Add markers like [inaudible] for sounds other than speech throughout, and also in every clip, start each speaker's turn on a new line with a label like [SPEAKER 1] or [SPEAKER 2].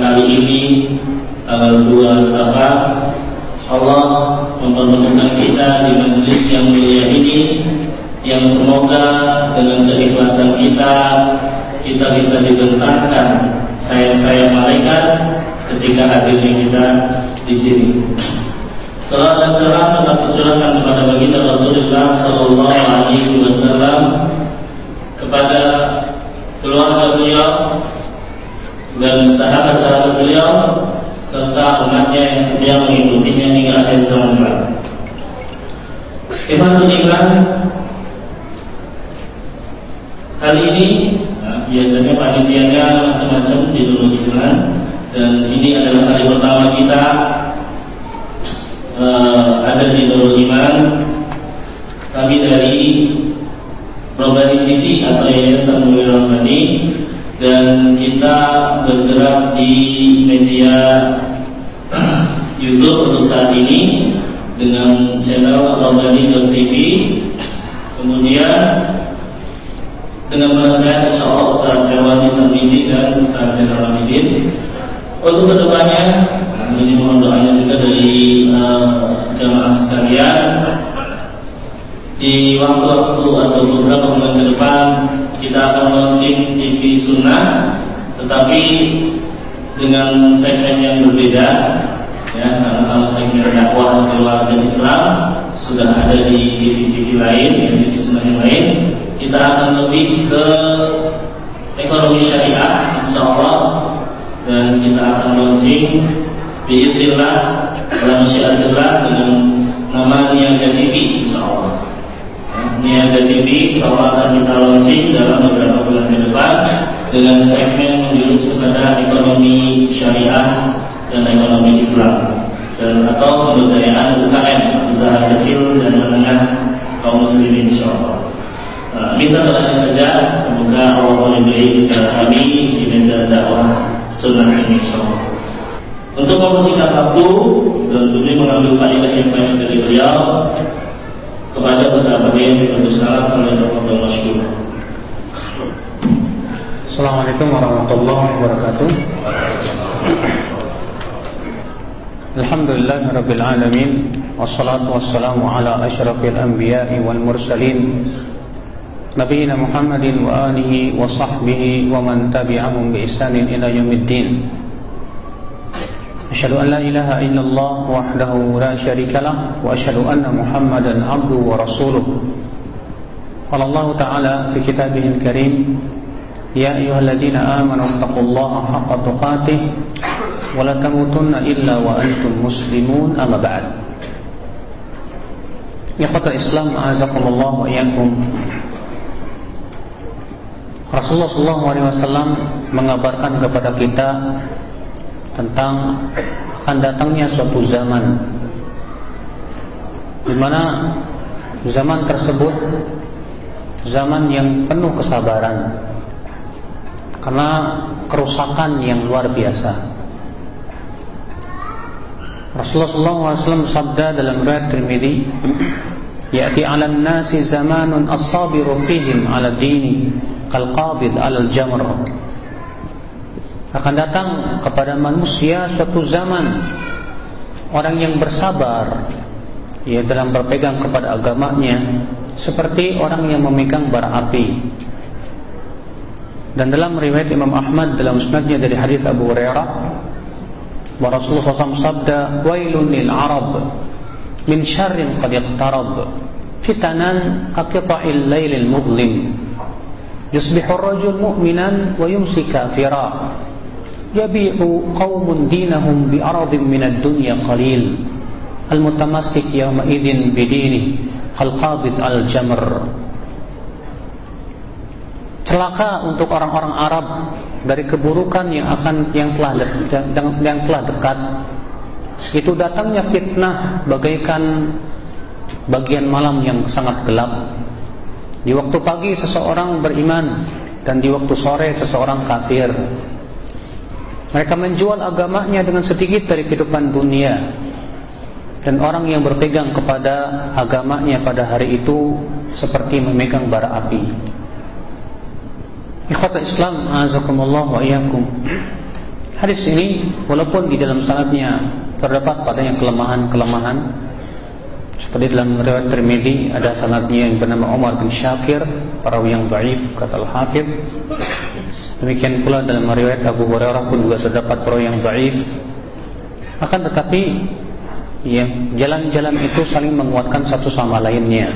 [SPEAKER 1] kali ini tanggal 2 Safar Allah mempertemukan kita di majelis yang mulia ini yang semoga dengan keikhlasan kita kita bisa dibentangkan sayang-sayang malaikat ketika hadirnya kita di sini. Salam dan salam tetap tercurahkan kepada baginda Rasulullah Sallallahu Alaihi Wasallam kepada keluarga beliau dan sahabat-sahabat beliau serta umatnya yang setia mengikutinya hingga akhir zaman kelak. Iman iman Kali ini nah, biasanya panitianya macam-macam di Nurul Iman dan ini adalah kali pertama kita uh, ada di Nurul Iman. Kami dari Robani TV atau Yayasan Nurul Robani dan kita bergerak di media YouTube untuk saat ini dengan channel Robani.tv kemudian dengan penasihat insya Allah Ustaz Irwani Tarmidi dan Ustaz Zainal Hamidin untuk ke depannya ini mohon doanya juga dari uh, jamaah sekalian. Di waktu-waktu atau beberapa bulan ke depan kita akan launching TV Sunnah tetapi dengan segmen yang berbeda ya karena kalau segmen dakwah keluarga Islam sudah ada di TV-TV lain ya, TV Sunnah yang lain kita akan lebih ke ekonomi syariah insya Allah dan kita akan launching biidillah dalam syiatillah dengan nama Niaga TV insya Allah Niaga TV insya Allah akan kita launching dalam beberapa bulan ke depan dengan segmen menjurus kepada ekonomi syariah dan ekonomi Islam dan atau pemberdayaan UKM usaha kecil dan menengah kaum muslimin insya Allah Uh, minta doanya saja semoga Allah memberi usaha kami di medan dakwah sunnah ini insyaallah. Untuk mempersingkat waktu dan demi mengambil faedah yang banyak dari beliau kepada usaha beliau dan usaha kami dan masyur.
[SPEAKER 2] Assalamualaikum warahmatullahi wabarakatuh. الحمد لله رب العالمين والصلاة والسلام على أشرف الأنبياء والمرسلين نبينا محمد وآله وصحبه ومن تبعهم بإحسان إلى يوم الدين أشهد أن لا إله إلا الله وحده لا شريك له وأشهد أن محمدا عبده ورسوله قال الله تعالى في كتابه الكريم يا أيها الذين آمنوا اتقوا الله حق تقاته ولا تموتن إلا وأنتم مسلمون أما بعد إخوة الإسلام أعزكم الله وإياكم Rasulullah SAW mengabarkan kepada kita tentang akan datangnya suatu zaman di mana zaman tersebut zaman yang penuh kesabaran karena kerusakan yang luar biasa. Rasulullah SAW sabda dalam riwayat Tirmidzi, "Ya'ti 'alan nasi zamanun as-sabiru fihim 'ala dini kalqabid alal jamr akan datang kepada manusia suatu zaman. Orang yang bersabar ya dalam berpegang kepada agamanya seperti orang yang memegang bara api. Dan dalam riwayat Imam Ahmad dalam musnadnya dari hadis Abu Hurairah bahwa Rasulullah SAW sabda wailun lil arab min syarrin qad iqtarab fitanan kaqita'il lailil mudlim. Yusbihu ar-rajul mu'minan wa yumsi kafira ad-dunya qalil al-mutamassik yawma idzin bidini al-qabid al-jamr celaka untuk orang-orang Arab dari keburukan yang akan yang telah dekat, yang telah dekat. Itu datangnya fitnah bagaikan bagian malam yang sangat gelap. Di waktu pagi seseorang beriman dan di waktu sore seseorang kafir mereka menjual agamanya dengan sedikit dari kehidupan dunia. Dan orang yang berpegang kepada agamanya pada hari itu Seperti memegang bara api. Ikhwata Islam Azakumullah wa iyakum Hadis ini Walaupun di dalam sanatnya Terdapat padanya kelemahan-kelemahan Seperti dalam riwayat Tirmidzi Ada sanatnya yang bernama Umar bin Syakir Perawi yang baif Kata Al-Hafidh Demikian pula dalam riwayat Abu Hurairah pun juga terdapat perawi yang dhaif. Akan tetapi ya, jalan-jalan itu saling menguatkan satu sama lainnya.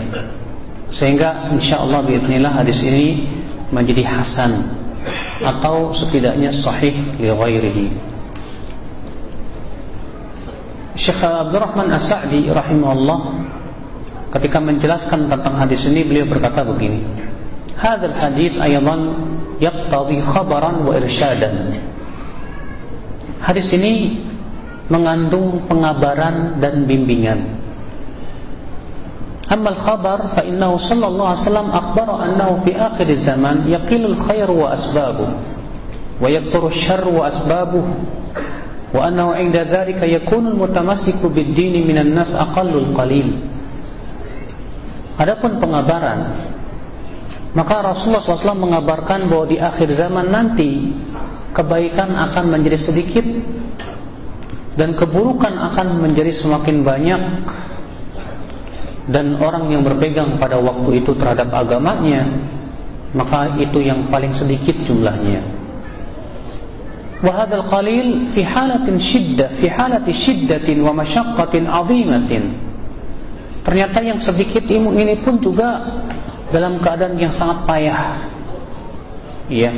[SPEAKER 2] Sehingga insyaallah biidznillah hadis ini menjadi hasan atau setidaknya sahih li ghairihi. Syekh Abdurrahman As-Sa'di rahimahullah ketika menjelaskan tentang hadis ini beliau berkata begini. Hadal hadis aydan yaqtadi khabaran wa irsyadan. Hadis ini mengandung pengabaran dan bimbingan. Amma al-khabar fa innahu sallallahu alaihi wasallam akhbara annahu fi akhir zaman yaqilu al-khair wa asbabuhu wa yakthuru asy-syarr wa asbabuhu wa annahu 'inda dhalika yakunu al-mutamassiku bid-din minan nas aqallu al-qalil. Adapun pengabaran maka Rasulullah SAW mengabarkan bahwa di akhir zaman nanti kebaikan akan menjadi sedikit dan keburukan akan menjadi semakin banyak dan orang yang berpegang pada waktu itu terhadap agamanya maka itu yang paling sedikit jumlahnya. Wahadal qalil fi halatin shiddah fi halati shiddatin wa masyaqqatin 'azimatin. Ternyata yang sedikit ini pun juga dalam keadaan yang sangat payah. Ya.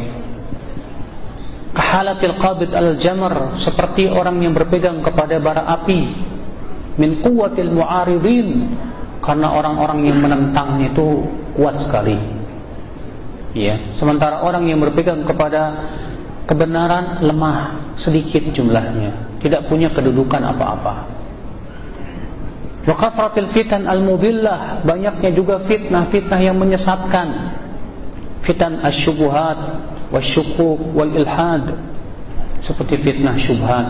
[SPEAKER 2] Kahalatil qabid al-jamr seperti orang yang berpegang kepada bara api min quwwatil mu'aridin karena orang-orang yang menentangnya itu kuat sekali. Ya, sementara orang yang berpegang kepada kebenaran lemah sedikit jumlahnya, tidak punya kedudukan apa-apa. Wa kasratil fitan al-mudillah, banyaknya juga fitnah-fitnah yang menyesatkan. Fitan asyubuhat wasyukuk wal ilhad. Seperti fitnah syubhat.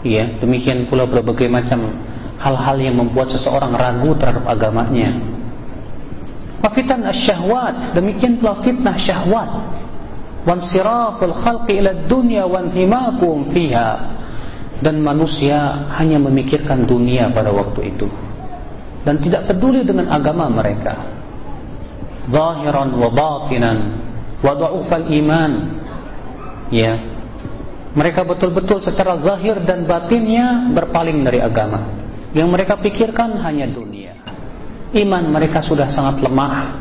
[SPEAKER 2] Ya, demikian pula berbagai macam hal-hal yang membuat seseorang ragu terhadap agamanya. Wa fitan asyahwat, demikian pula fitnah syahwat. Wansiraful khalqi ila dunya wanhimakum fiha dan manusia hanya memikirkan dunia pada waktu itu. Dan tidak peduli dengan agama mereka. Zahiran wa batinan wa dha'ufal iman. Ya. Mereka betul-betul secara zahir dan batinnya berpaling dari agama. Yang mereka pikirkan hanya dunia. Iman mereka sudah sangat lemah.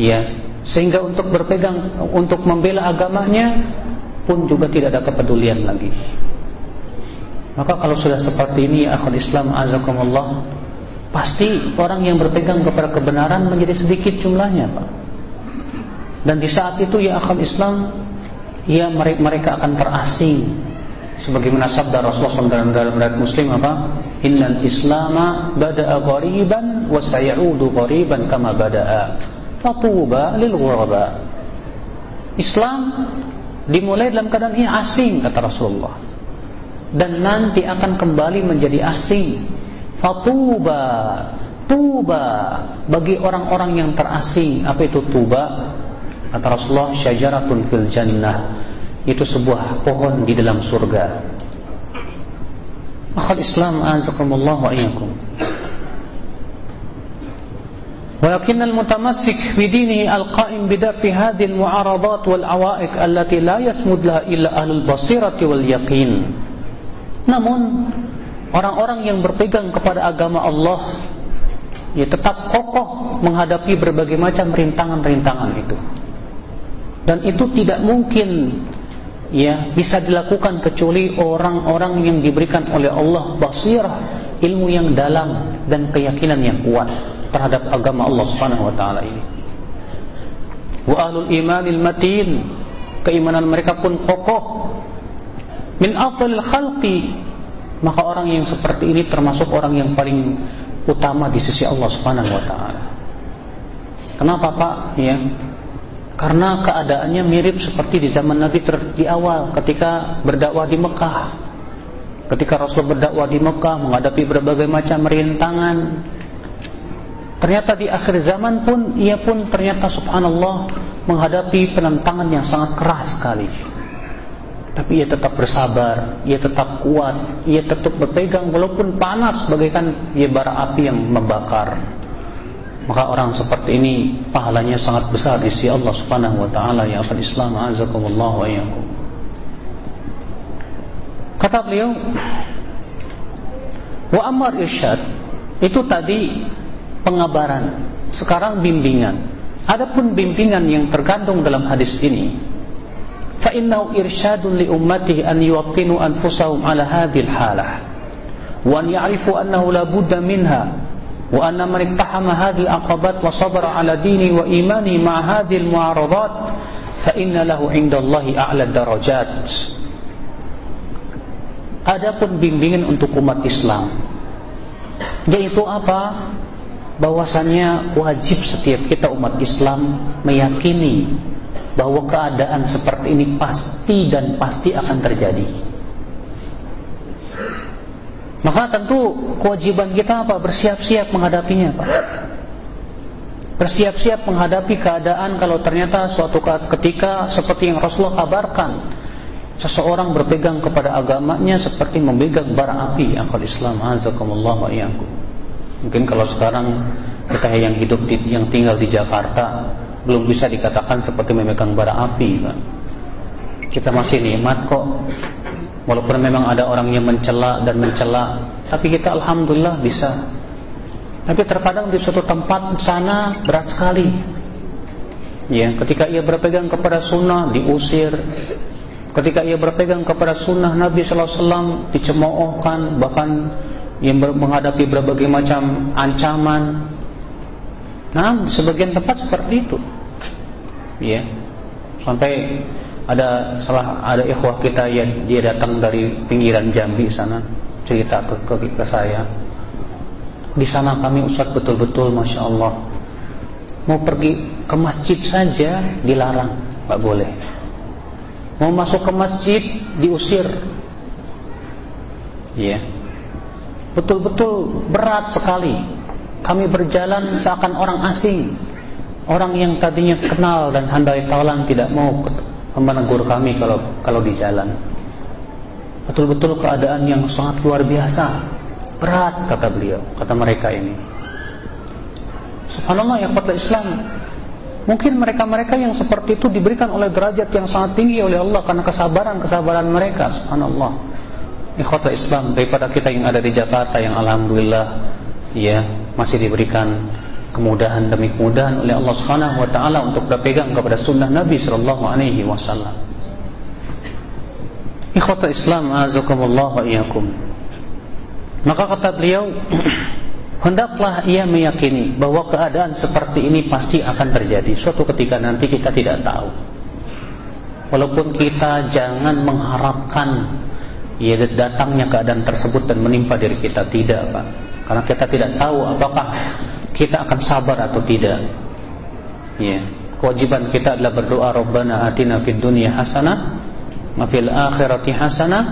[SPEAKER 2] Ya. Sehingga untuk berpegang untuk membela agamanya pun juga tidak ada kepedulian lagi maka kalau sudah seperti ini akhul Islam azakumullah Pasti orang yang berpegang kepada kebenaran menjadi sedikit jumlahnya Pak Dan di saat itu ya akhul Islam Ya mereka akan terasing Sebagaimana sabda Rasulullah SAW dalam riwayat Muslim apa? Innal Islama bada'a ghariban wa sayaudu ghariban kama bada'a. Fatuba lil ghuraba. Islam dimulai dalam keadaan ini asing kata Rasulullah dan nanti akan kembali menjadi asing. Fatuba, tuba bagi orang-orang yang terasing. Apa itu tuba? Kata Rasulullah, syajaratun fil jannah. Itu sebuah pohon di dalam surga. Akhul Islam azakumullah wa iyyakum. ولكن المتمسك بدينه القائم بدفع هذه المعارضات والعوائق التي لا يسمد لها إلا أهل البصيرة واليقين namun orang-orang yang berpegang kepada agama Allah ya tetap kokoh menghadapi berbagai macam rintangan-rintangan itu dan itu tidak mungkin ya bisa dilakukan kecuali orang-orang yang diberikan oleh Allah basirah ilmu yang dalam dan keyakinan yang kuat terhadap agama Allah Subhanahu wa taala ini. Wa ahlul imanil matin, keimanan mereka pun kokoh. Min afdalil khalqi, maka orang yang seperti ini termasuk orang yang paling utama di sisi Allah Subhanahu wa taala. Kenapa, Pak? Ya. Karena keadaannya mirip seperti di zaman Nabi ter di awal ketika berdakwah di Mekah. Ketika Rasul berdakwah di Mekah menghadapi berbagai macam rintangan, Ternyata di akhir zaman pun ia pun ternyata subhanallah menghadapi penentangan yang sangat keras sekali. Tapi ia tetap bersabar, ia tetap kuat, ia tetap berpegang walaupun panas bagaikan ia bara api yang membakar. Maka orang seperti ini pahalanya sangat besar di sisi Allah Subhanahu wa taala ya akhul Islam azakumullah wa iyyakum. Kata beliau, wa amar irsyad itu tadi pengabaran, sekarang bimbingan. Adapun bimbingan yang terkandung dalam hadis ini, anfusahum ala hadhil halah wa an ya'rifu annahu la budda minha wa anna man ittahama hadhihi al-aqabat wa sabara ala dini wa imani ma hadhihi al-mu'aradat fa inna lahu 'inda Allahi a'la darajat. Adapun bimbingan untuk umat Islam yaitu apa? bahwasannya wajib setiap kita umat Islam meyakini bahwa keadaan seperti ini pasti dan pasti akan terjadi. Maka tentu kewajiban kita apa? Bersiap-siap menghadapinya, Pak. Bersiap-siap menghadapi keadaan kalau ternyata suatu ketika seperti yang Rasulullah kabarkan, seseorang berpegang kepada agamanya seperti memegang bara api. Akhul Islam, azakumullah wa iyyakum. Mungkin kalau sekarang kita yang hidup di, yang tinggal di Jakarta belum bisa dikatakan seperti memegang bara api, Pak. Kita masih nikmat kok. Walaupun memang ada orang yang mencela dan mencela, tapi kita alhamdulillah bisa. Tapi terkadang di suatu tempat sana berat sekali. Ya, ketika ia berpegang kepada sunnah diusir, ketika ia berpegang kepada sunnah Nabi Sallallahu Alaihi Wasallam dicemoohkan, bahkan yang menghadapi berbagai macam ancaman. Nah, sebagian tempat seperti itu. Ya. Sampai ada salah ada ikhwah kita yang dia datang dari pinggiran Jambi sana cerita ke, ke, ke saya. Di sana kami Ustaz betul-betul Masya Allah Mau pergi ke masjid saja dilarang Pak boleh Mau masuk ke masjid diusir Ya betul-betul berat sekali. Kami berjalan seakan orang asing. Orang yang tadinya kenal dan handai taulan tidak mau menegur kami kalau kalau di jalan. Betul-betul keadaan yang sangat luar biasa. Berat kata beliau, kata mereka ini. Subhanallah ya kata Islam. Mungkin mereka-mereka yang seperti itu diberikan oleh derajat yang sangat tinggi oleh Allah karena kesabaran-kesabaran mereka. Subhanallah ikhwata Islam daripada kita yang ada di Jakarta yang alhamdulillah ya masih diberikan kemudahan demi kemudahan oleh Allah Subhanahu wa taala untuk berpegang kepada sunnah Nabi sallallahu alaihi wasallam. Ikhwata Islam azakumullah wa iyyakum. Maka kata beliau [clears throat] hendaklah ia meyakini bahwa keadaan seperti ini pasti akan terjadi suatu ketika nanti kita tidak tahu. Walaupun kita jangan mengharapkan ya datangnya keadaan tersebut dan menimpa diri kita tidak Pak karena kita tidak tahu apakah kita akan sabar atau tidak. Ya. Kewajiban kita adalah berdoa Rabbana atina fid dunya hasanah wa fil akhirati hasanah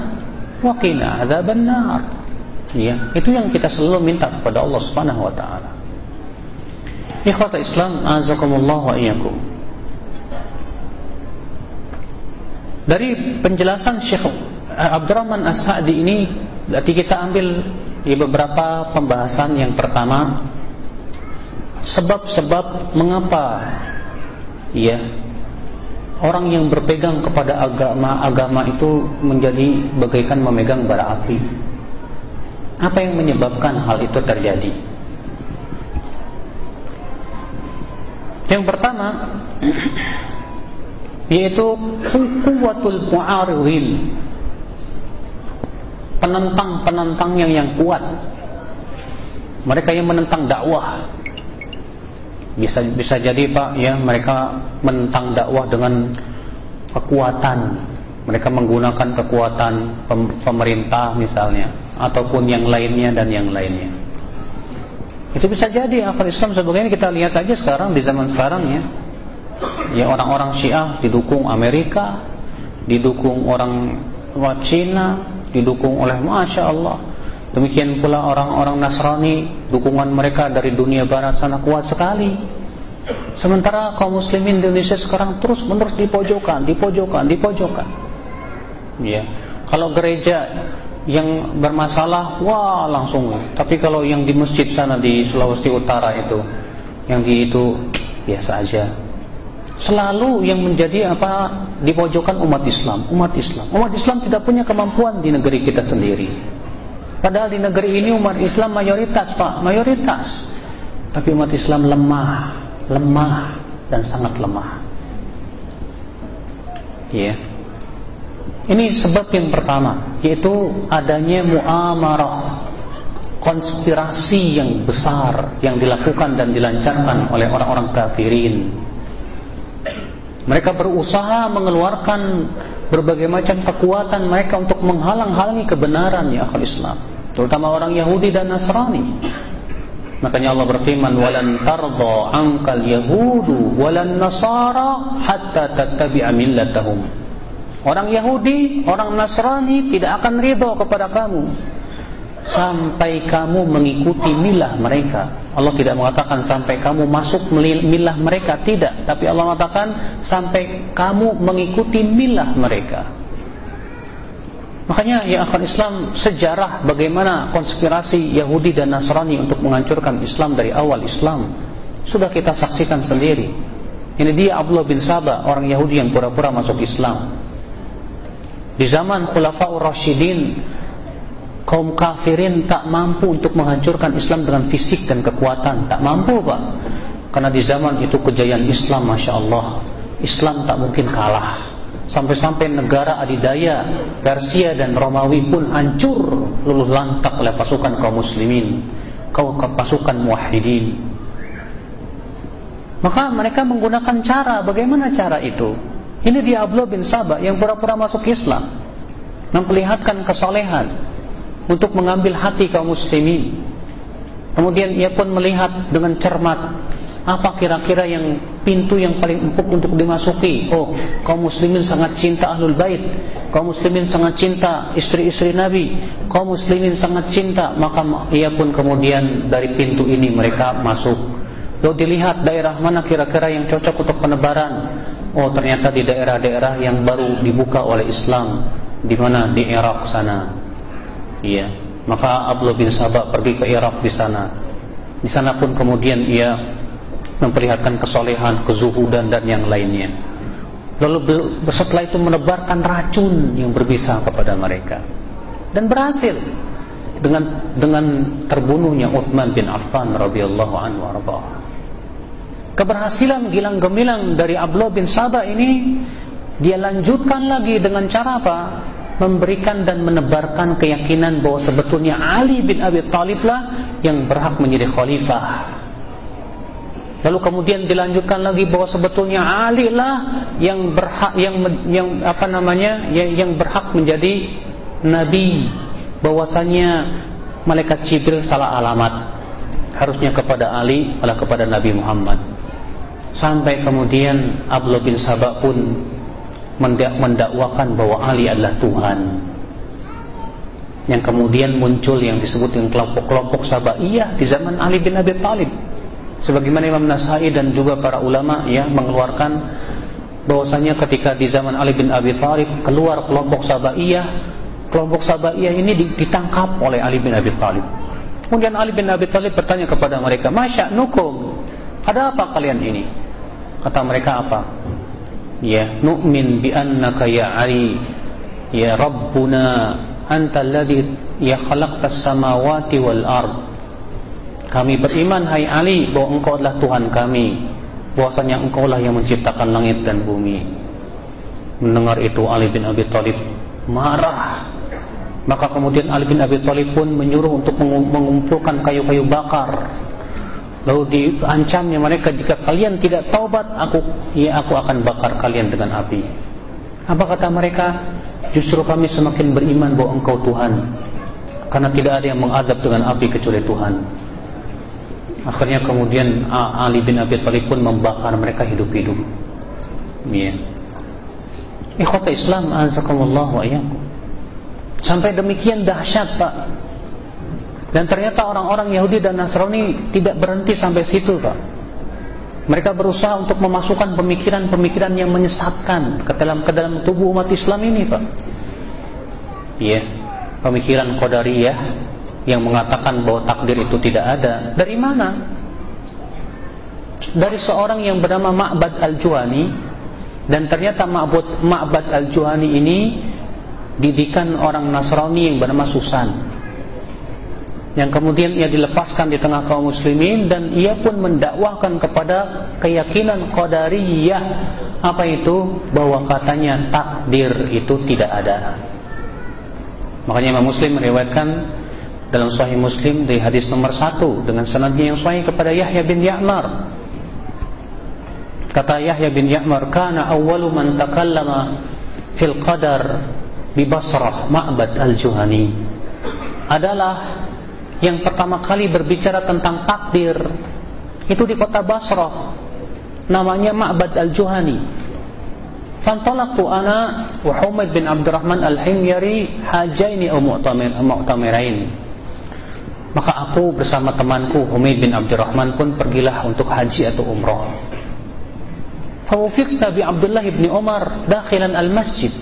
[SPEAKER 2] wa qina adzabannar ya. Itu yang kita selalu minta kepada Allah Subhanahu wa taala. Ikhwata Islam azakumullah wa iyyakum. Dari penjelasan Syekh Abdurrahman As-Sa'di ini Berarti kita ambil di beberapa pembahasan. Yang pertama sebab-sebab mengapa ya orang yang berpegang kepada agama-agama itu menjadi bagaikan memegang bara api. Apa yang menyebabkan hal itu terjadi? Yang pertama yaitu kuwatul mu'aridin penentang-penentang yang yang kuat mereka yang menentang dakwah bisa bisa jadi Pak ya mereka menentang dakwah dengan kekuatan. Mereka menggunakan kekuatan pem pemerintah misalnya ataupun yang lainnya dan yang lainnya. Itu bisa jadi akal Islam sebagainya kita lihat aja sekarang di zaman sekarang ya. Ya orang-orang Syiah didukung Amerika didukung orang Cina didukung oleh Masya Allah demikian pula orang-orang Nasrani dukungan mereka dari dunia barat sana kuat sekali. Sementara kaum muslimin Indonesia sekarang terus menerus dipojokkan dipojokkan dipojokkan ya. Kalau gereja yang bermasalah wah langsung. Tapi kalau yang di masjid sana di Sulawesi Utara itu yang di itu biasa aja. Selalu yang menjadi apa di pojokan umat Islam, umat Islam. Umat Islam tidak punya kemampuan di negeri kita sendiri. Padahal di negeri ini umat Islam mayoritas, Pak, mayoritas. Tapi umat Islam lemah, lemah dan sangat lemah. Ya. Yeah. Ini sebab yang pertama, yaitu adanya muamarah konspirasi yang besar yang dilakukan dan dilancarkan oleh orang-orang kafirin mereka berusaha mengeluarkan berbagai macam kekuatan mereka untuk menghalang-halangi kebenaran ya akhul Islam, terutama orang Yahudi dan Nasrani. Makanya Allah berfirman, "Walan tarda ankal yahudu walan nasara hatta tattabi'a millatahum." Orang Yahudi, orang Nasrani tidak akan ridho kepada kamu sampai kamu mengikuti milah mereka. Allah tidak mengatakan sampai kamu masuk milah mereka tidak, tapi Allah mengatakan sampai kamu mengikuti milah mereka. Makanya ya akan Islam sejarah bagaimana konspirasi Yahudi dan Nasrani untuk menghancurkan Islam dari awal Islam sudah kita saksikan sendiri. Ini dia Abdullah bin Sabah, orang Yahudi yang pura-pura masuk Islam. Di zaman Khulafaur Rashidin kaum kafirin tak mampu untuk menghancurkan Islam dengan fisik dan kekuatan. Tak mampu Pak. Karena di zaman itu kejayaan Islam Masya Allah Islam tak mungkin kalah. Sampai-sampai negara adidaya Persia dan Romawi pun hancur luluh lantak oleh pasukan kaum muslimin kaum pasukan muwahhidin. Maka mereka menggunakan cara bagaimana cara itu? Ini dia Abdullah bin Sabah yang pura-pura masuk Islam. Memperlihatkan kesolehan untuk mengambil hati kaum muslimin. Kemudian ia pun melihat dengan cermat apa kira-kira yang pintu yang paling empuk untuk dimasuki. Oh, kaum muslimin sangat cinta ahlul bait. Kaum muslimin sangat cinta istri-istri Nabi. Kaum muslimin sangat cinta, maka ia pun kemudian dari pintu ini mereka masuk. Lalu dilihat daerah mana kira-kira yang cocok untuk penebaran. Oh, ternyata di daerah-daerah yang baru dibuka oleh Islam, di mana di Irak sana. Iya. Maka Abdullah bin Sabah pergi ke Irak di sana. Di sana pun kemudian ia memperlihatkan kesolehan, kezuhudan dan yang lainnya. Lalu setelah itu menebarkan racun yang berbisa kepada mereka. Dan berhasil dengan dengan terbunuhnya Uthman bin Affan radhiyallahu anhu arba. Keberhasilan gilang gemilang dari Abdullah bin Sabah ini dia lanjutkan lagi dengan cara apa? Memberikan dan menebarkan keyakinan bahwa sebetulnya Ali bin Abi Thalib lah yang berhak menjadi khalifah. Lalu kemudian dilanjutkan lagi bahwa sebetulnya Ali lah yang berhak yang yang apa namanya yang, yang berhak menjadi nabi. Bahwasanya malaikat Jibril salah alamat. Harusnya kepada Ali malah kepada Nabi Muhammad. Sampai kemudian Abdullah bin Sabah pun mendakwakan bahwa Ali adalah Tuhan yang kemudian muncul yang disebut dengan kelompok-kelompok Sabaiyah di zaman Ali bin Abi Thalib sebagaimana Imam Nasai dan juga para ulama ya mengeluarkan bahwasanya ketika di zaman Ali bin Abi Thalib keluar kelompok Sabaiyah kelompok Sabaiyah ini ditangkap oleh Ali bin Abi Thalib. Kemudian Ali bin Abi Thalib bertanya kepada mereka, "Masya nukum, ada apa kalian ini?" Kata mereka apa? Ya, nu'min bi annaka ya Ali, ya Rabbuna, anta alladhi ya khalaqtas samawati wal ard. Kami beriman hai Ali bahwa engkau adalah Tuhan kami, bahwasanya engkau lah yang menciptakan langit dan bumi. Mendengar itu Ali bin Abi Thalib marah maka kemudian Ali bin Abi Thalib pun menyuruh untuk mengumpulkan kayu-kayu bakar. Lalu diancamnya mereka jika kalian tidak taubat, aku ya aku akan bakar kalian dengan api. Apa kata mereka? Justru kami semakin beriman bahwa Engkau Tuhan. Karena tidak ada yang mengadab dengan api kecuali Tuhan. Akhirnya kemudian Ali bin Abi Thalib pun membakar mereka hidup-hidup. Ya. Ikhwata Islam azakumullah wa iyyakum. Sampai demikian dahsyat Pak Dan ternyata orang-orang Yahudi dan Nasrani Tidak berhenti sampai situ Pak. Mereka berusaha untuk memasukkan pemikiran-pemikiran yang menyesatkan ke dalam ke dalam tubuh umat Islam ini Pak. Iya Pemikiran Qadariyah Yang mengatakan bahwa takdir itu tidak ada. Dari mana? Dari seorang yang bernama Ma'bad Al-Juhani. Dan ternyata Ma'bad Al-Juhani ini didikan orang Nasrani yang bernama Susan yang kemudian ia dilepaskan di tengah kaum muslimin dan ia pun mendakwahkan kepada keyakinan qadariyah. Apa itu? Bahwa katanya takdir itu tidak ada. Makanya Imam Muslim meriwayatkan dalam sahih Muslim di hadis nomor satu dengan sanadnya yang sahih kepada Yahya bin Ya'mar. Kata Yahya bin Ya'mar kana awwalu man takallama fil qadar di Basrah Ma'bad Al-Juhani. Adalah yang pertama kali berbicara tentang takdir. Itu di kota Basrah namanya Ma'bad Al-Juhani. Fantalaqtu ana wa Humaid bin Abdurrahman Al-Himyari hajaini au mu'tamirain. Maka aku bersama temanku Humaid bin Abdurrahman pun pergilah untuk haji atau umrah. Fawufiqna bi Abdullah bin Umar dakhilan al-masjid.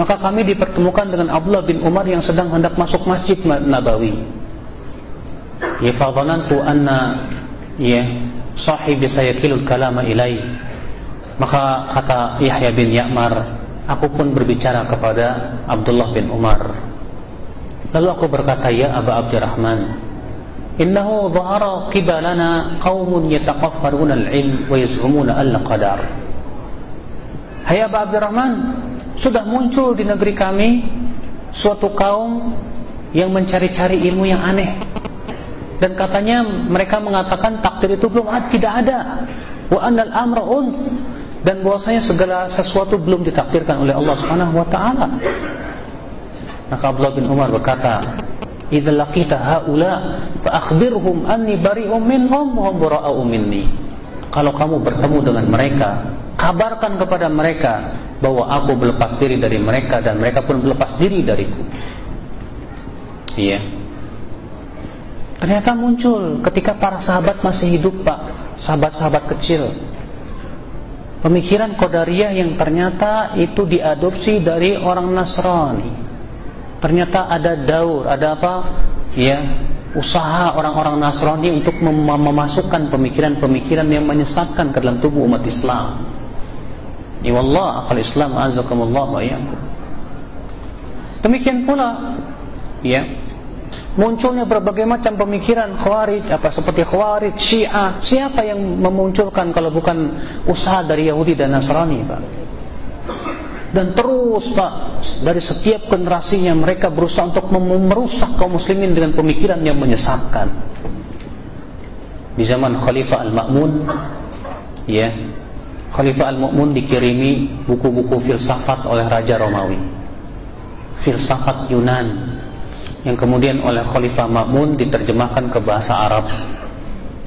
[SPEAKER 2] Maka kami dipertemukan dengan Abdullah bin Umar yang sedang hendak masuk Masjid Nabawi. Ya fadhanantu anna ya sahibi sayakilul kalama ilai. Maka kata Yahya bin Ya'mar, aku pun berbicara kepada Abdullah bin Umar. Lalu aku berkata, "Ya Aba Abdurrahman, innahu dhahara qibalana qaumun yataqaffaruna al-'ilm wa yaz'umuna al-qadar." Hai Aba Abdurrahman, sudah muncul di negeri kami suatu kaum yang mencari-cari ilmu yang aneh dan katanya mereka mengatakan takdir itu belum ada, tidak ada wa annal amra dan bahwasanya segala sesuatu belum ditakdirkan oleh Allah Subhanahu wa taala maka Abdullah bin Umar berkata idza laqita haula fa akhbirhum anni bari'un minhum wa bara'u kalau kamu bertemu dengan mereka kabarkan kepada mereka bahwa aku berlepas diri dari mereka dan mereka pun berlepas diri dariku. Iya. Ternyata muncul ketika para sahabat masih hidup, Pak. Sahabat-sahabat kecil. Pemikiran Qadariyah yang ternyata itu diadopsi dari orang Nasrani. Ternyata ada daur, ada apa? Ya, usaha orang-orang Nasrani untuk mem memasukkan pemikiran-pemikiran yang menyesatkan ke dalam tubuh umat Islam. Ya Allah akal Islam azakumullah wa. Demikian pula ya munculnya berbagai macam pemikiran khawarij apa seperti khawarij syiah. Siapa yang memunculkan kalau bukan usaha dari Yahudi dan Nasrani Pak? Dan terus Pak dari setiap generasinya mereka berusaha untuk merusak kaum muslimin dengan pemikiran yang menyesatkan. Di zaman Khalifah Al-Ma'mun ya Khalifah Al-Mu'mun dikirimi buku-buku filsafat oleh Raja Romawi. Filsafat Yunan yang kemudian oleh Khalifah Ma'mun diterjemahkan ke bahasa Arab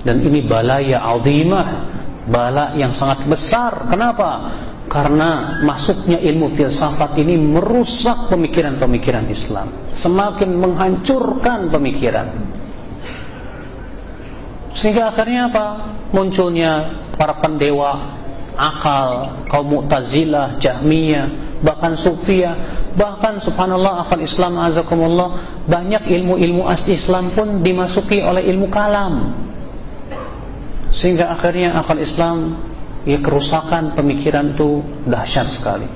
[SPEAKER 2] dan ini balaya azimah bala yang sangat besar kenapa? karena masuknya ilmu filsafat ini merusak pemikiran-pemikiran Islam semakin menghancurkan pemikiran sehingga akhirnya apa? munculnya para pendewa akal, kaum Mu'tazilah, Jahmiyah, bahkan Sufiyah Bahkan subhanallah akal Islam azakumullah banyak ilmu-ilmu Islam pun dimasuki oleh ilmu kalam. Sehingga akhirnya akal Islam ya kerusakan pemikiran itu dahsyat sekali.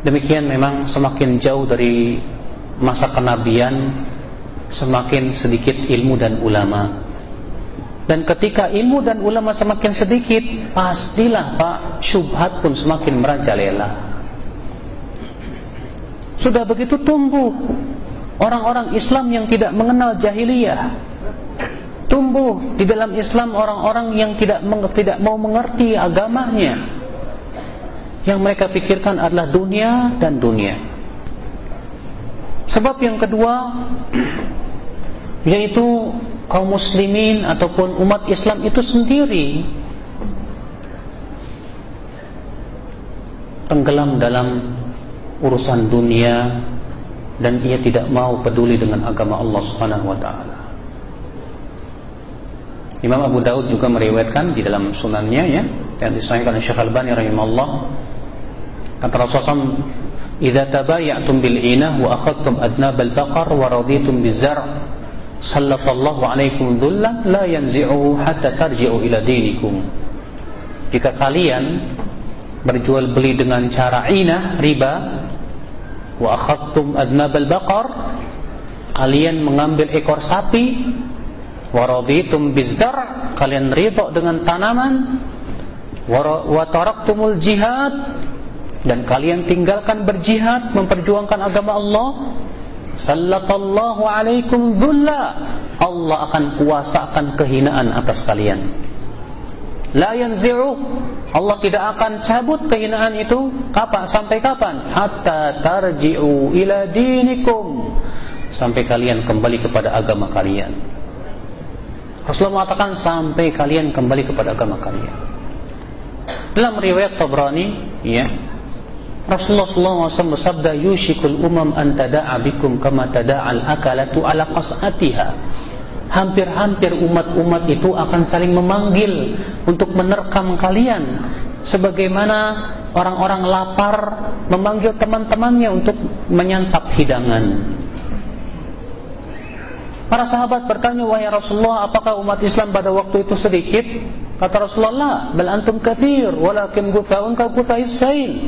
[SPEAKER 2] Demikian memang semakin jauh dari masa kenabian semakin sedikit ilmu dan ulama. Dan ketika ilmu dan ulama semakin sedikit, pastilah Pak syubhat pun semakin merajalela. Sudah begitu tumbuh orang-orang Islam yang tidak mengenal jahiliyah. Tumbuh di dalam Islam orang-orang yang tidak tidak mau mengerti agamanya. Yang mereka pikirkan adalah dunia dan dunia. Sebab yang kedua yaitu kaum muslimin ataupun umat Islam itu sendiri tenggelam dalam urusan dunia dan ia tidak mau peduli dengan agama Allah Subhanahu wa taala. Imam Abu Daud juga meriwayatkan di dalam sunannya ya yang disahihkan oleh Syekh Al-Albani rahimahullah kata Rasulullah "Idza tabayatum bil inah wa akhadtum adnab al-baqar wa raditum biz-zar' sallallahu alaikum dhullan la yanzi'uhu hatta tarji'u ila dinikum." Jika kalian berjual beli dengan cara inah riba wa akhadtum adnabal baqar. Kalian mengambil ekor sapi. Wa raditum bizdar kalian ridha dengan tanaman. Wa taraktumul jihad. Dan kalian tinggalkan berjihad memperjuangkan agama Allah. Sallallahu alaikum dhulla. Allah akan kuasakan kehinaan atas kalian La yanzi'u Allah tidak akan cabut kehinaan itu kapan sampai kapan? Hatta tarji'u ila dinikum. Sampai kalian kembali kepada agama kalian. Rasulullah mengatakan sampai kalian kembali kepada agama kalian. Dalam riwayat Tabrani, ya, Rasulullah SAW bersabda, "Yushikul umam an tada'a bikum kama tada'al akalatu ala qas'atiha." Hampir-hampir umat-umat itu akan saling memanggil untuk menerkam kalian sebagaimana orang-orang lapar memanggil teman-temannya untuk menyantap hidangan. Para sahabat bertanya, "Wahai Rasulullah, apakah umat Islam pada waktu itu sedikit?" Kata Rasulullah, "Bal antum katsir, walakin guthaun ka guthais sail."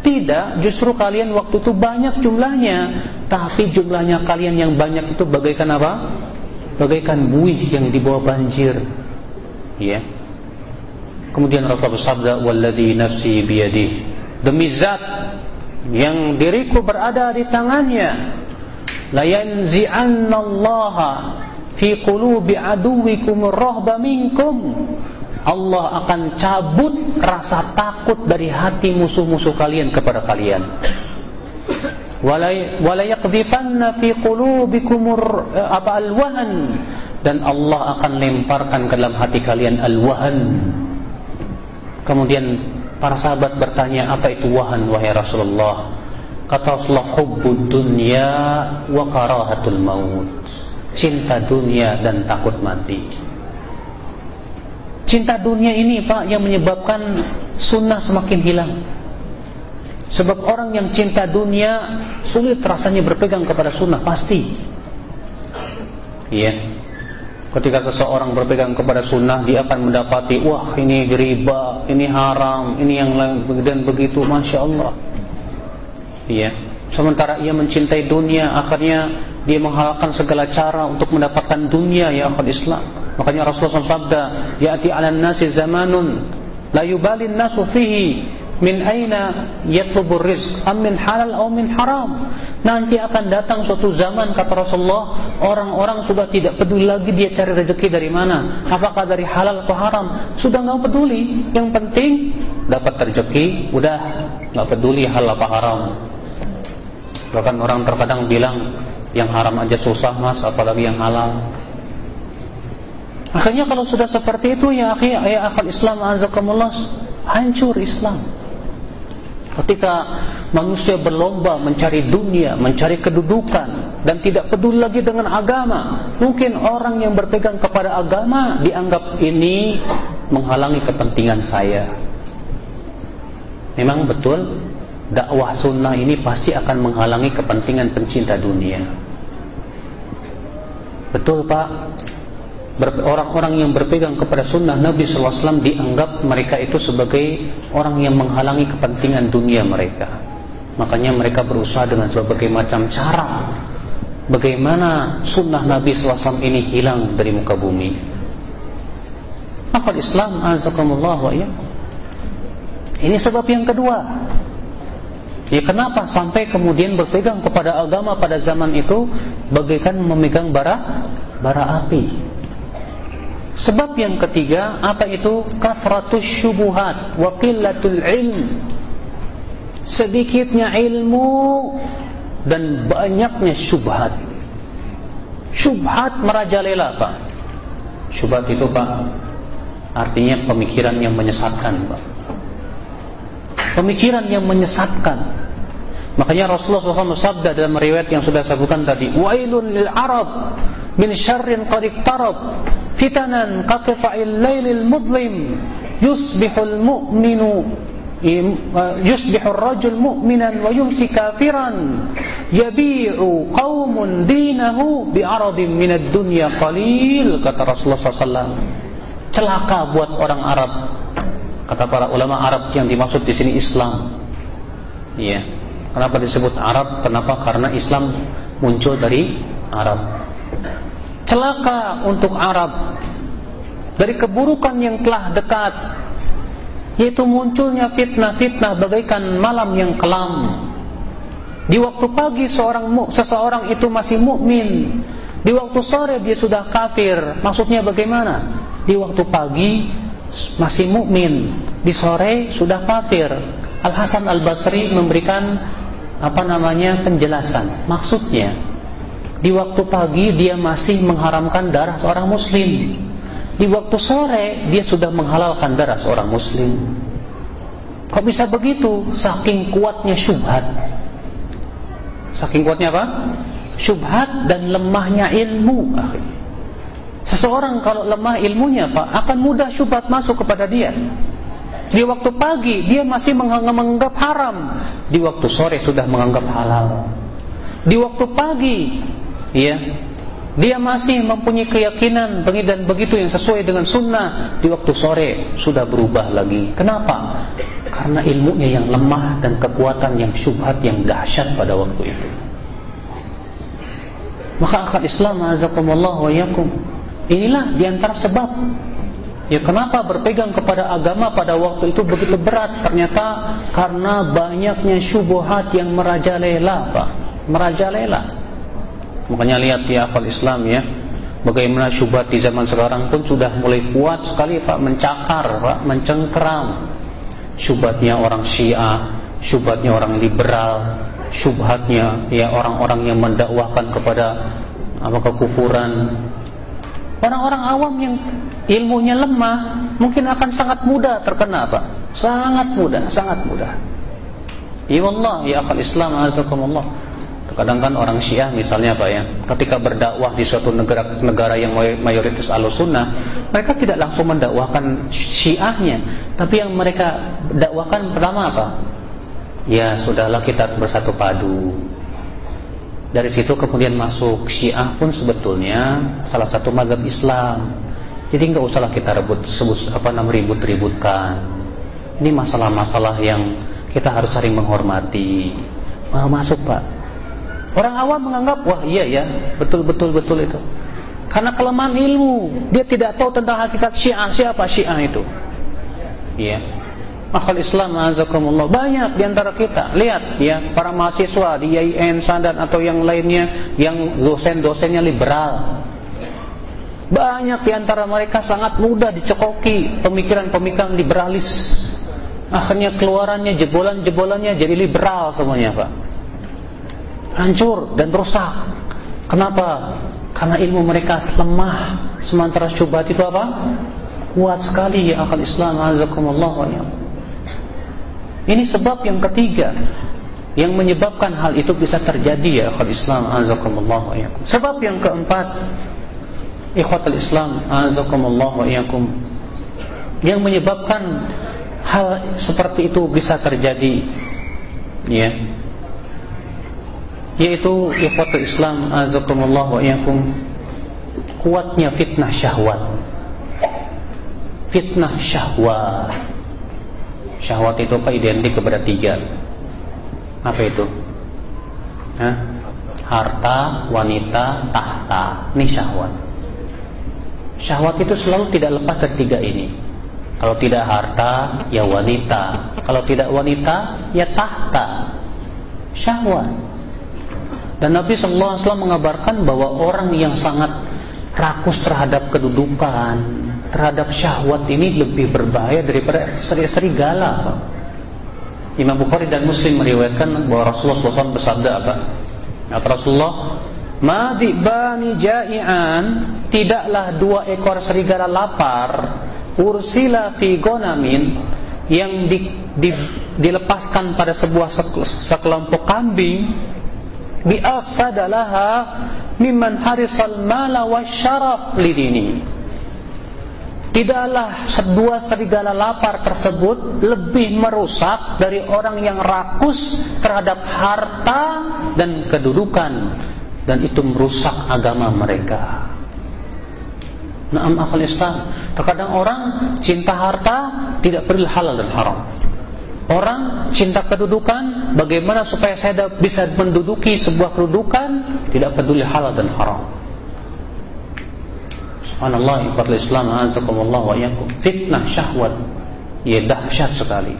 [SPEAKER 2] Tidak, justru kalian waktu itu banyak jumlahnya, tapi jumlahnya kalian yang banyak itu bagaikan apa? Bagaikan buih yang dibawa banjir. Ya. Kemudian Rasulullah bersabda walladzi nafsi biyadihi demi zat yang diriku berada di tangannya la yanzi'anna Allah fi qulubi aduwikum rahba minkum. Allah akan cabut rasa takut dari hati musuh-musuh kalian kepada kalian fi qulubikum apa alwahan. Dan Allah akan lemparkan ke dalam hati kalian alwahan. Kemudian para sahabat bertanya apa itu wahan wahai Rasulullah? Kata Rasulullah hubbud dunya wa karahatul maut. Cinta dunia dan takut mati. Cinta dunia ini Pak yang menyebabkan sunnah semakin hilang Sebab orang yang cinta dunia sulit rasanya berpegang kepada sunnah pasti. Iya. Ketika seseorang berpegang kepada sunnah, dia akan mendapati, wah ini riba, ini haram, ini yang lain dan begitu, masya Allah. Iya. Sementara ia mencintai dunia, akhirnya dia menghalalkan segala cara untuk mendapatkan dunia ya akhir Islam. Makanya Rasulullah SAW sabda, "Ya'ti 'alan nasi zamanun la yubalin nasu fihi min aina yatlubur rizq? Am min halal atau min haram? Nanti akan datang suatu zaman kata Rasulullah orang-orang sudah tidak peduli lagi dia cari rezeki dari mana apakah dari halal atau haram. Sudah nggak peduli. Yang penting dapat rezeki udah. Nggak peduli halal apa haram. Bahkan orang terkadang bilang yang haram aja susah mas apalagi yang halal. Akhirnya kalau sudah seperti itu ya akhi ya akal Islam azakumullah hancur Islam Ketika manusia berlomba mencari dunia, mencari kedudukan dan tidak peduli lagi dengan agama, mungkin orang yang berpegang kepada agama dianggap ini menghalangi kepentingan saya. Memang betul dakwah sunnah ini pasti akan menghalangi kepentingan pencinta dunia. Betul Pak? Orang-orang yang berpegang kepada sunnah Nabi SAW dianggap mereka itu sebagai orang yang menghalangi kepentingan dunia mereka. Makanya mereka berusaha dengan berbagai macam cara Bagaimana sunnah Nabi SAW ini hilang dari muka bumi Akal Islam azakumullah wa. Ini sebab yang kedua Ya kenapa sampai kemudian berpegang kepada agama pada zaman itu bagaikan memegang bara bara api. Sebab yang ketiga apa itu kafratus syubuhat wa qillatul ilm. Sedikitnya ilmu dan banyaknya syubhat. Syubhat merajalela, Pak. Syubhat itu, Pak, artinya pemikiran yang menyesatkan, Pak. Pemikiran yang menyesatkan. Makanya Rasulullah SAW sabda dalam riwayat yang sudah saya sebutkan tadi, "Wailun lil Arab min syarrin qad iqtarab, qita'il lailil mudlim, yusbihul mu'minu yusbihu ar-rajul mu'minan wa yumsi kafiran yabi'u qaumun dinahu bi'aradin min ad-dunya qalil kata Rasulullah SAW celaka buat orang Arab kata para ulama Arab yang dimaksud di sini Islam iya Kenapa disebut Arab? Kenapa? Karena Islam muncul dari Arab. Celaka untuk Arab dari keburukan yang telah dekat yaitu munculnya fitnah-fitnah bagaikan malam yang kelam. Di waktu pagi seorang seseorang itu masih mukmin, di waktu sore dia sudah kafir. Maksudnya bagaimana? Di waktu pagi masih mukmin, di sore sudah kafir. Al Hasan Al Basri memberikan apa namanya penjelasan. Maksudnya di waktu pagi dia masih mengharamkan darah seorang muslim. Di waktu sore dia sudah menghalalkan darah seorang muslim. Kok bisa begitu? Saking kuatnya syubhat. Saking kuatnya apa? Syubhat dan lemahnya ilmu. Seseorang kalau lemah ilmunya, Pak, akan mudah syubhat masuk kepada dia. Di waktu pagi dia masih menganggap haram, di waktu sore sudah menganggap halal. Di waktu pagi, ya, dia masih mempunyai keyakinan dan begitu yang sesuai dengan sunnah. Di waktu sore sudah berubah lagi. Kenapa? Karena ilmunya yang lemah dan kekuatan yang syubhat yang dahsyat pada waktu itu. Maka akal Islam azakumullah wa yakum. Inilah di antara sebab Ya kenapa berpegang kepada agama pada waktu itu begitu berat? Ternyata karena banyaknya syubhat yang merajalela, Pak. Merajalela. Makanya lihat di akal Islam ya. Bagaimana syubhat di zaman sekarang pun sudah mulai kuat sekali Pak mencakar, Pak, mencengkeram. Syubhatnya orang Syiah, syubhatnya orang liberal, syubhatnya ya orang-orang yang mendakwahkan kepada apa kekufuran. Orang-orang awam yang ilmunya lemah, mungkin akan sangat mudah terkena Pak. Sangat mudah, sangat mudah. Ya Allah, ya akal Islam azakumullah. Kadang kan orang Syiah misalnya Pak ya, ketika berdakwah di suatu negara negara yang mayoritas Ahlussunnah, mereka tidak langsung mendakwahkan Syiahnya, tapi yang mereka dakwakan pertama apa? Ya, sudahlah kita bersatu padu. Dari situ kemudian masuk Syiah pun sebetulnya salah satu mazhab Islam jadi nggak usahlah kita rebut sebut apa namanya ribut-ributkan. Ini masalah-masalah yang kita harus saling menghormati. Masuk pak. Orang awam menganggap wah iya ya betul betul betul itu. Karena kelemahan ilmu, dia tidak tahu tentang hakikat Syiah siapa Syiah itu. Iya. Akal Islam azakumullah banyak di antara kita. Lihat ya, para mahasiswa di IAIN Sandan atau yang lainnya yang dosen-dosennya liberal. Banyak di antara mereka sangat mudah dicekoki pemikiran-pemikiran liberalis. Akhirnya keluarannya jebolan-jebolannya jadi liberal semuanya, Pak. Hancur dan rusak. Kenapa? Karena ilmu mereka lemah. Sementara syubhat itu apa? Kuat sekali ya akal Islam azakumullah wa. Ini sebab yang ketiga yang menyebabkan hal itu bisa terjadi ya akal Islam azakumullah wa. Sebab yang keempat ikhwatul Islam azakumullah wa yang menyebabkan hal seperti itu bisa terjadi ya yaitu ikhwatul Islam azakumullah wa iyyakum kuatnya fitnah syahwat. Fitnah syahwat. Syahwat itu apa? Identik kepada tiga. Apa itu? Hah? harta wanita tahta. Ini syahwat. Syahwat itu selalu tidak lepas dari tiga ini. Kalau tidak harta ya wanita. Kalau tidak wanita ya tahta. Syahwat dan Nabi SAW mengabarkan bahwa orang yang sangat rakus terhadap kedudukan, terhadap syahwat ini lebih berbahaya daripada serigala. Imam Bukhari dan Muslim meriwayatkan bahwa Rasulullah SAW bersabda apa? Rasulullah, "Madibani ja'ian, tidaklah dua ekor serigala lapar, ursila fi gonamin yang di, di, dilepaskan pada sebuah sekelompok kambing biafsadalaha mimman harisal mala wasyaraf lidini Tidaklah dua serigala lapar tersebut lebih merusak dari orang yang rakus terhadap harta dan kedudukan dan itu merusak agama mereka. Naam akal. Terkadang orang cinta harta tidak perlu halal dan haram. Orang cinta kedudukan, bagaimana supaya saya bisa menduduki sebuah kedudukan, tidak peduli halal dan haram. Subhanallah, ikhwatul Islam, azakumullah wa yakum. Fitnah syahwat, ya dahsyat sekali.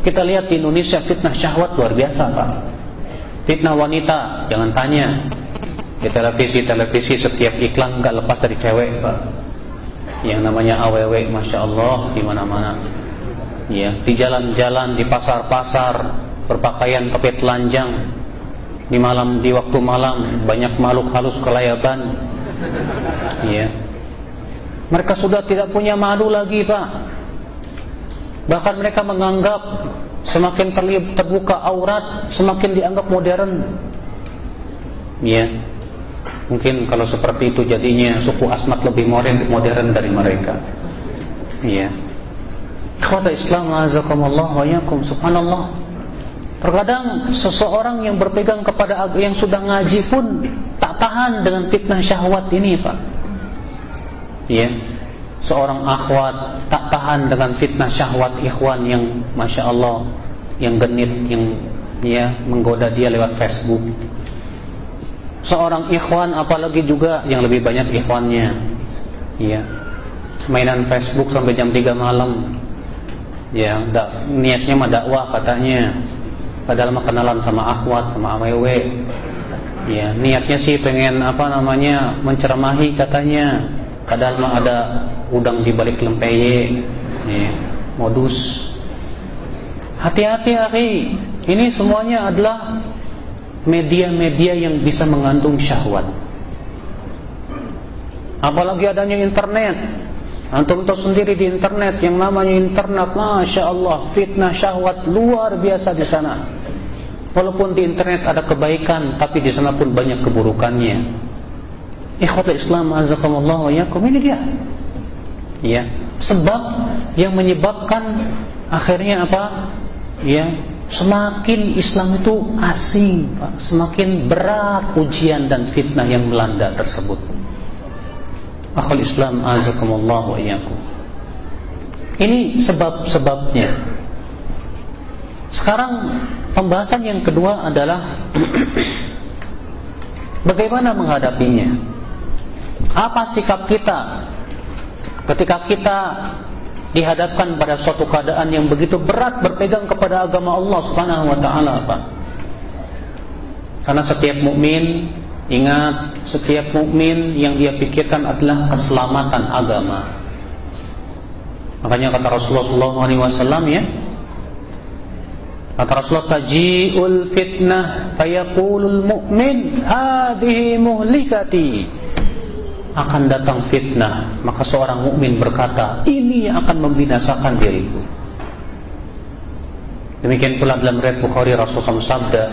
[SPEAKER 2] Kita lihat di Indonesia fitnah syahwat luar biasa, Pak. Fitnah wanita, jangan tanya. Di televisi-televisi setiap iklan nggak lepas dari cewek, Pak. Yang namanya AWW, Masya Allah, di mana-mana ya di jalan-jalan di pasar-pasar berpakaian pakai telanjang. Di malam di waktu malam banyak makhluk halus kelayaban ya mereka sudah tidak punya malu lagi pak. Bahkan mereka menganggap semakin terbuka aurat semakin dianggap modern. Ya mungkin kalau seperti itu jadinya suku asmat lebih modern modern dari mereka. Ya Kepada Islam azakumullah wa yakum subhanallah. Terkadang seseorang yang berpegang kepada yang sudah ngaji pun tak tahan dengan fitnah syahwat ini, Pak. Ya. Seorang akhwat tak tahan dengan fitnah syahwat ikhwan yang Masya Allah yang genit yang ya menggoda dia lewat Facebook. Seorang ikhwan apalagi juga yang lebih banyak ikhwannya. Ya. Mainan Facebook sampai jam 3 malam ya dak, niatnya mah dakwah katanya. Padahal mah kenalan sama akhwat sama awewe ya niatnya sih pengen apa namanya menceramahi katanya. Padahal mah ada udang di balik lempeye ya, modus. Hati-hati akhi. Ini semuanya adalah media-media yang bisa mengandung syahwat. Apalagi adanya internet Antum tahu sendiri di internet yang namanya internet, masya Allah, fitnah syahwat luar biasa di sana. Walaupun di internet ada kebaikan, tapi di sana pun banyak keburukannya. Ikhwatul Islam, azakumullah wa yakum ini dia. Ya, sebab yang menyebabkan akhirnya apa? Ya, semakin Islam itu asing, semakin berat ujian dan fitnah yang melanda tersebut. Akhul Islam azakumullah wa iyyakum. Ini sebab-sebabnya. Sekarang pembahasan yang kedua adalah [clears throat] bagaimana menghadapinya. Apa sikap kita ketika kita dihadapkan pada suatu keadaan yang begitu berat berpegang kepada agama Allah Subhanahu wa taala, Pak? Karena setiap mukmin Ingat, setiap mukmin yang dia pikirkan adalah keselamatan agama. Makanya kata Rasulullah SAW ya, kata Rasulullah taji'ul fitnah fayaqulul mu'min hadhihi muhlikati akan datang fitnah maka seorang mukmin berkata ini yang akan membinasakan diriku Demikian pula dalam riwayat Bukhari Rasulullah sabda,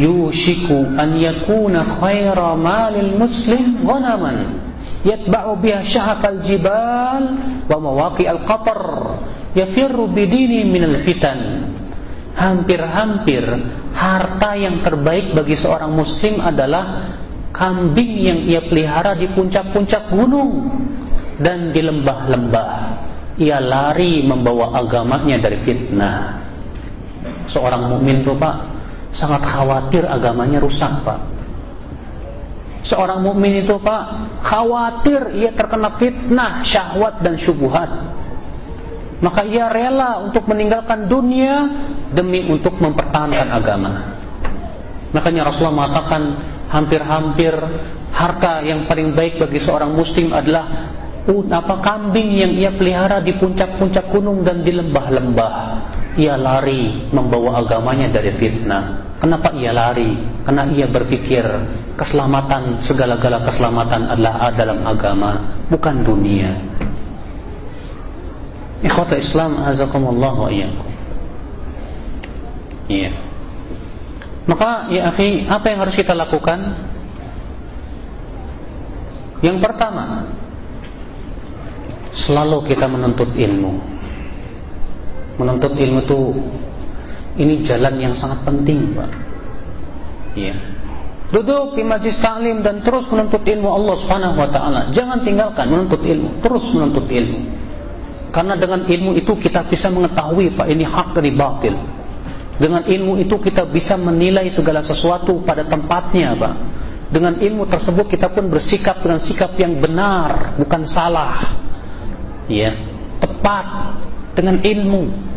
[SPEAKER 2] "Yushiku an yakuna khaira malil muslim ghanaman yatba'u biha syahakal jibal wa mawaqi al-qatar yafirru bidini min al-fitan." hampir-hampir harta yang terbaik bagi seorang muslim adalah kambing yang ia pelihara di puncak-puncak gunung dan di lembah-lembah. Ia lari membawa agamanya dari fitnah. Seorang mukmin tuh Pak sangat khawatir agamanya rusak Pak. Seorang mukmin itu Pak khawatir ia terkena fitnah, syahwat dan syubhat. Maka ia rela untuk meninggalkan dunia demi untuk mempertahankan agama. Makanya Rasulullah mengatakan hampir-hampir harta yang paling baik bagi seorang muslim adalah apa kambing yang ia pelihara di puncak-puncak gunung dan di lembah-lembah. Ia lari membawa agamanya dari fitnah. Kenapa ia lari? Karena ia berpikir keselamatan segala-gala keselamatan adalah dalam agama, bukan dunia. Ikhwata Islam azakumullah wa iyyakum. Iya. Maka ya akhi, apa yang harus kita lakukan? Yang pertama, selalu kita menuntut ilmu. Menuntut ilmu itu ini jalan yang sangat penting, Pak. Iya. Duduk di majlis taklim dan terus menuntut ilmu Allah Subhanahu wa taala. Jangan tinggalkan menuntut ilmu, terus menuntut ilmu. Karena dengan ilmu itu kita bisa mengetahui Pak ini hak dari batil. Dengan ilmu itu kita bisa menilai segala sesuatu pada tempatnya, Pak. Dengan ilmu tersebut kita pun bersikap dengan sikap yang benar, bukan salah. Ya, tepat dengan ilmu.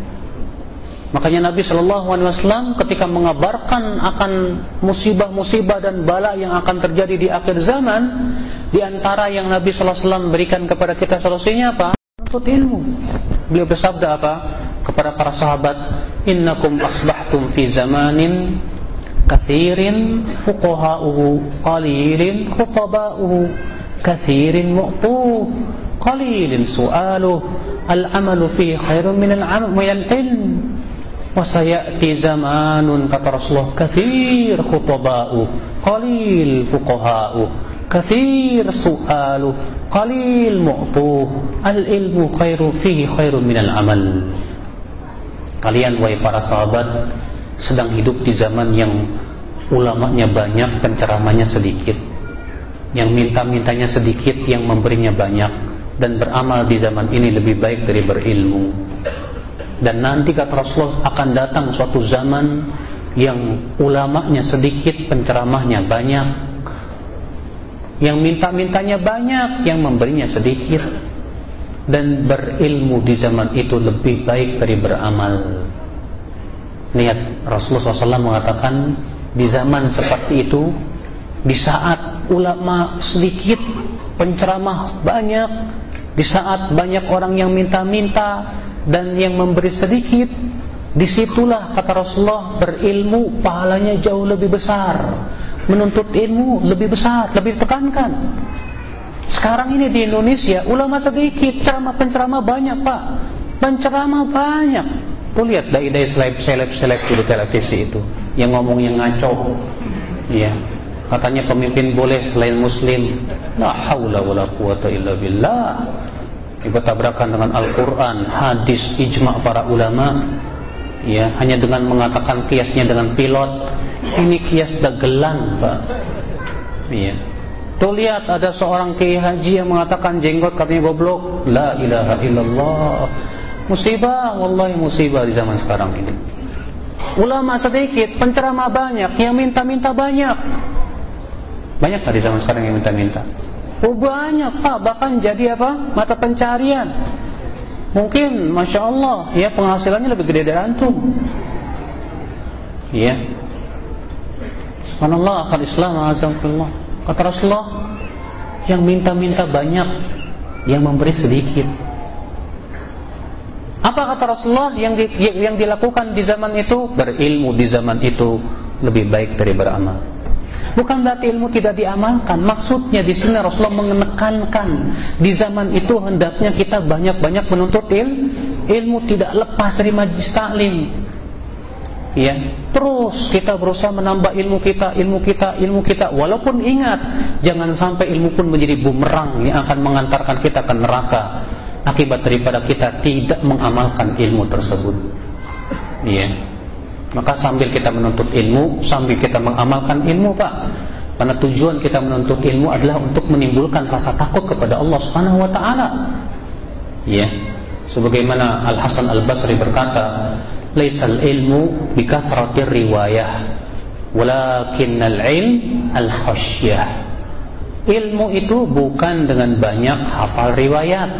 [SPEAKER 2] Makanya Nabi Shallallahu Alaihi Wasallam ketika mengabarkan akan musibah-musibah dan bala yang akan terjadi di akhir zaman, di antara yang Nabi Shallallahu Alaihi Wasallam berikan kepada kita solusinya apa? Untuk ilmu. Beliau bersabda apa kepada para sahabat? Innakum asbahtum fi zamanin kathirin fuqaha'uhu qalilin khutaba'uhu kathirin mu'tuh qalilin su'aluh al-amalu fi khairun min al-'amal min al-ilm Wasayati zamanun kata Rasulullah kathir khutaba'u qalil fuqaha'u su'alu qalil mu'tuh al ilmu khairu fihi khairu minal amal kalian wahai para sahabat sedang hidup di zaman yang ulamanya banyak penceramanya sedikit. Yang minta-mintanya sedikit yang memberinya banyak. Dan beramal di zaman ini lebih baik dari berilmu dan nanti kata Rasulullah akan datang suatu zaman yang ulamanya sedikit, penceramahnya banyak. Yang minta-mintanya banyak, yang memberinya sedikit. Dan berilmu di zaman itu lebih baik dari beramal. Lihat Rasulullah SAW mengatakan di zaman seperti itu, di saat ulama sedikit, penceramah banyak, di saat banyak orang yang minta-minta, dan yang memberi sedikit di situlah kata Rasulullah berilmu pahalanya jauh lebih besar. Menuntut ilmu lebih besar lebih ditekankan sekarang ini di Indonesia ulama sedikit ceramah penceramah banyak pak. Penceramah banyak. Tuh lihat dai-dai seleb seleb seleb di televisi itu yang ngomong yang ngaco. Ya katanya pemimpin boleh selain muslim. La haula wala quwata illa billah bertabrakan dengan Al-Quran, hadis, ijma para ulama ya hanya dengan mengatakan kiasnya dengan pilot. Ini kias dagelan pak. Iya. Tuh lihat ada seorang kiai haji yang mengatakan jenggot katanya goblok. La ilaha illallah. Musibah wallahi musibah di zaman sekarang ini. Ulama sedikit penceramah banyak yang minta-minta banyak. Banyak di zaman sekarang yang minta-minta Oh banyak pak, bahkan jadi apa? Mata pencarian. Mungkin, masya Allah, ya penghasilannya lebih gede dari antum. Ya. Subhanallah, akal Islam, azamullah. Kata Rasulullah, yang minta-minta banyak, yang memberi sedikit. Apa kata Rasulullah yang di, yang dilakukan di zaman itu? Berilmu di zaman itu lebih baik dari beramal. Bukan berarti ilmu tidak diamalkan. Maksudnya di sini Rasulullah menekankan di zaman itu hendaknya kita banyak-banyak menuntut il, ilmu tidak lepas dari majlis taklim. Ya, terus kita berusaha menambah ilmu kita, ilmu kita, ilmu kita. Walaupun ingat, jangan sampai ilmu pun menjadi bumerang yang akan mengantarkan kita ke neraka akibat daripada kita tidak mengamalkan ilmu tersebut. Ya. Maka sambil kita menuntut ilmu, sambil kita mengamalkan ilmu, Pak. Karena tujuan kita menuntut ilmu adalah untuk menimbulkan rasa takut kepada Allah Subhanahu wa taala. Ya. Sebagaimana Al Hasan Al Basri berkata, "Laisal ilmu bikathratir riwayah, walakinnal ilm al khasyah." Ilmu itu bukan dengan banyak hafal riwayat,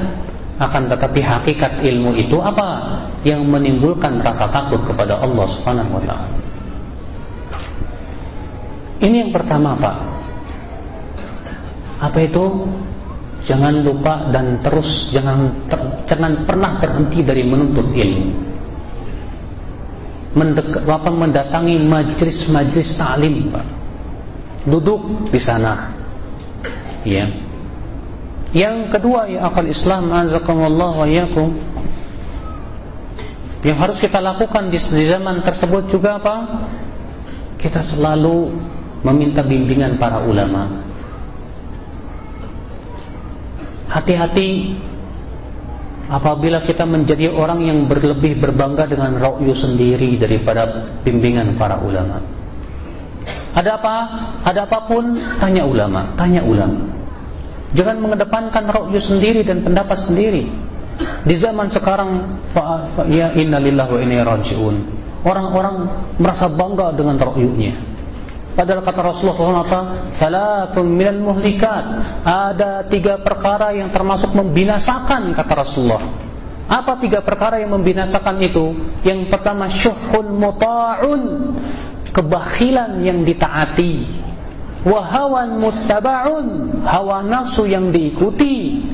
[SPEAKER 2] akan tetapi hakikat ilmu itu apa? Yang menimbulkan rasa takut kepada Allah Subhanahu wa taala. Ini yang pertama, Pak. Apa itu? Jangan lupa dan terus jangan ter, jangan pernah terhenti dari menuntut ilmu. Mendek, apa mendatangi majlis-majlis taklim, Pak. Duduk di sana. Ya yang kedua ya akal Islam azakumullah wa yakum yang harus kita lakukan di zaman tersebut juga apa? Kita selalu meminta bimbingan para ulama. Hati-hati apabila kita menjadi orang yang berlebih berbangga dengan ra'yu sendiri daripada bimbingan para ulama. Ada apa? Ada apa pun tanya ulama, tanya ulama. Jangan mengedepankan ra'yu sendiri dan pendapat sendiri. Di zaman sekarang ya innalillahi wa inna rajiun. Orang-orang merasa bangga dengan ra'yunya. Padahal kata Rasulullah SAW, Salatun minal muhlikat. Ada tiga perkara yang termasuk membinasakan, kata Rasulullah. Apa tiga perkara yang membinasakan itu? Yang pertama, syuhun muta'un. Kebakhilan yang ditaati wahawan muttaba'un. Hawa nafsu yang diikuti.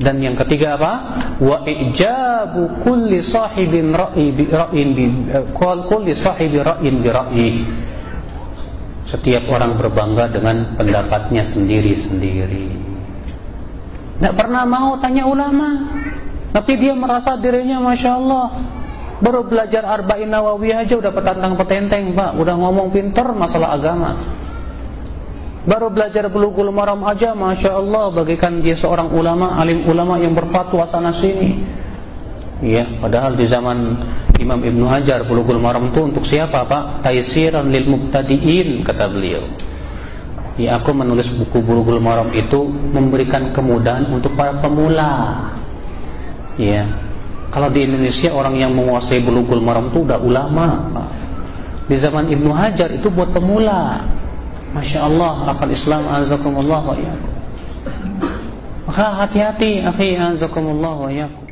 [SPEAKER 2] Dan yang ketiga apa? Wa ijabu kulli sahibin ra'i bi ra'in bi qul kulli sahibi ra'in bi ra'yi setiap orang berbangga dengan pendapatnya sendiri-sendiri. Tidak pernah mau tanya ulama. Tapi dia merasa dirinya Masya Allah Baru belajar Arba'in Nawawi aja udah petantang petenteng pak. Udah ngomong pinter masalah agama Baru belajar bulughul maram aja Masya Allah bagikan dia seorang ulama Alim ulama yang berfatwa sana sini Ya, padahal di zaman Imam Ibnu Hajar bulughul maram itu untuk siapa Pak? Taisiran lil mubtadiin kata beliau Ya aku menulis buku bulughul maram itu Memberikan kemudahan untuk para pemula Ya Kalau di Indonesia orang yang menguasai bulughul maram itu udah ulama Pak. Di zaman Ibnu Hajar itu buat pemula Masya Allah akal Islam azakumullah wa iyakum Maka hati-hati akhi azakumullah wa iyakum